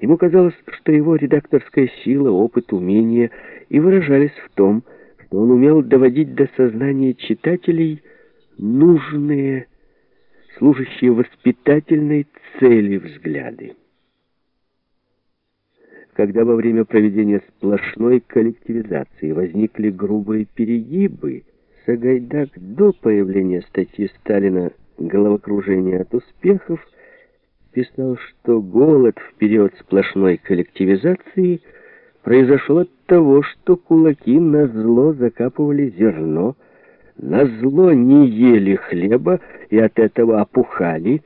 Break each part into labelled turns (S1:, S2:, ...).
S1: Ему казалось, что его редакторская сила, опыт, умение и выражались в том, что он умел доводить до сознания читателей нужные, служащие воспитательной цели взгляды. Когда во время проведения сплошной коллективизации возникли грубые перегибы, Сагайдак до появления статьи Сталина «Головокружение от успехов» писал, что голод в период сплошной коллективизации произошел от того, что кулаки на зло закапывали зерно, на зло не ели хлеба и от этого опухали,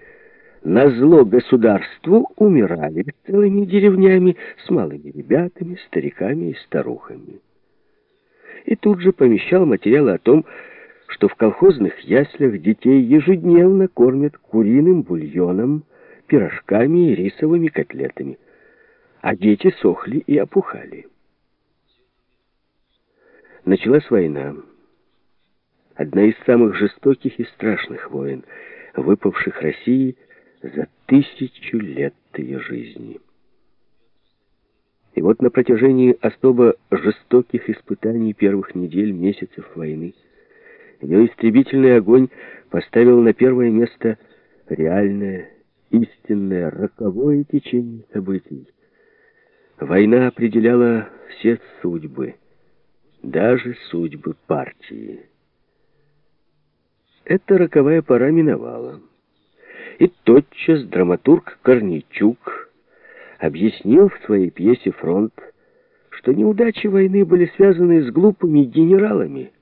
S1: на зло государству умирали целыми деревнями с малыми ребятами, стариками и старухами. И тут же помещал материалы о том, что в колхозных яслях детей ежедневно кормят куриным бульоном, пирожками и рисовыми котлетами. А дети сохли и опухали. Началась война. Одна из самых жестоких и страшных войн, выпавших России за тысячу лет ее жизни. И вот на протяжении особо жестоких испытаний первых недель, месяцев войны, ее истребительный огонь поставил на первое место реальное истинное, роковое течение событий. Война определяла все судьбы, даже судьбы партии. Эта роковая пора миновала. И тотчас драматург Корничук объяснил в своей пьесе «Фронт», что неудачи войны были связаны с глупыми генералами,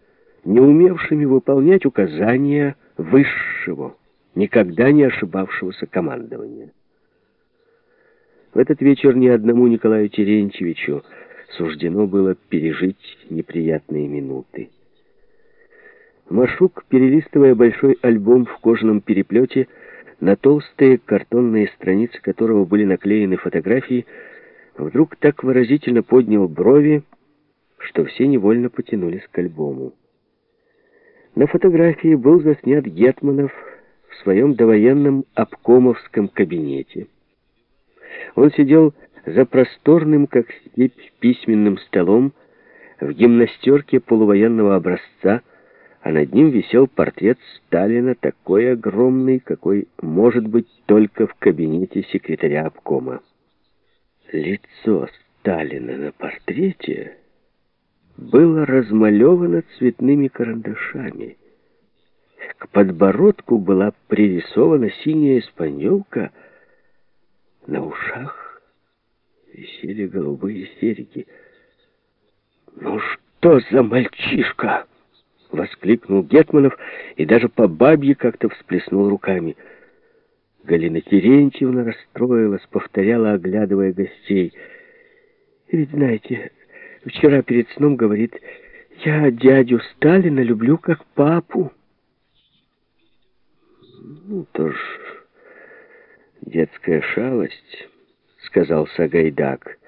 S1: не умевшими выполнять указания высшего никогда не ошибавшегося командования. В этот вечер ни одному Николаю Терентьевичу суждено было пережить неприятные минуты. Машук, перелистывая большой альбом в кожаном переплете, на толстые картонные страницы которого были наклеены фотографии, вдруг так выразительно поднял брови, что все невольно потянулись к альбому. На фотографии был заснят Гетманов в своем довоенном обкомовском кабинете. Он сидел за просторным, как степь, письменным столом в гимнастерке полувоенного образца, а над ним висел портрет Сталина, такой огромный, какой может быть только в кабинете секретаря обкома. Лицо Сталина на портрете было размалевано цветными карандашами — к подбородку была пририсована синяя испаньолка, на ушах висели голубые серьги. «Ну что за мальчишка?» — воскликнул Гетманов и даже по бабье как-то всплеснул руками. Галина Терентьевна расстроилась, повторяла, оглядывая гостей. «И ведь знаете, вчера перед сном говорит, я дядю Сталина люблю как папу». «Ну, то ж детская шалость», — сказал Сагайдак.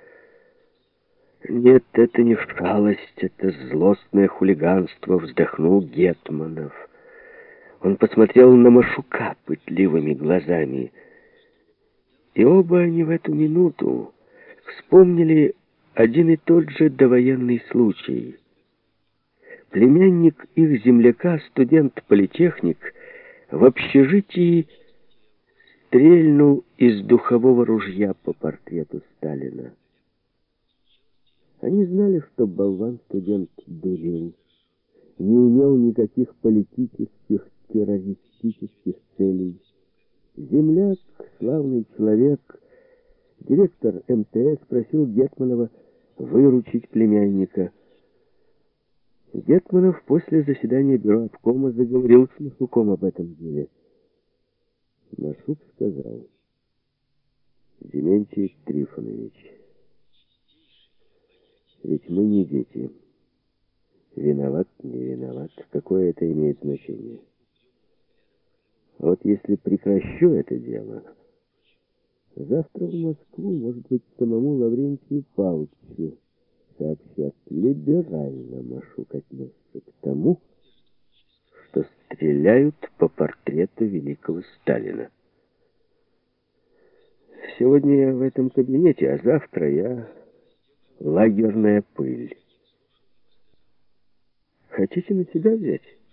S1: «Нет, это не шалость, это злостное хулиганство», — вздохнул Гетманов. Он посмотрел на Машука пытливыми глазами. И оба они в эту минуту вспомнили один и тот же довоенный случай. Племянник их земляка, студент-политехник, в общежитии стрельнул из духового ружья по портрету Сталина. Они знали, что болван-студент дурил, не имел никаких политических, террористических целей. Земляк, славный человек, директор МТС просил Гетманова выручить племянника – Гетманов после заседания бюро обкома заговорил с Машуком об этом деле. Машук сказал, Дементий Трифонович, ведь мы не дети. Виноват, не виноват, какое это имеет значение? Вот если прекращу это дело, завтра в Москву, может быть, самому Лаврентию Павловичу сообщат, либерально Машук отнесся к тому, что стреляют по портрету великого Сталина. Сегодня я в этом кабинете, а завтра я лагерная пыль. Хотите на себя взять?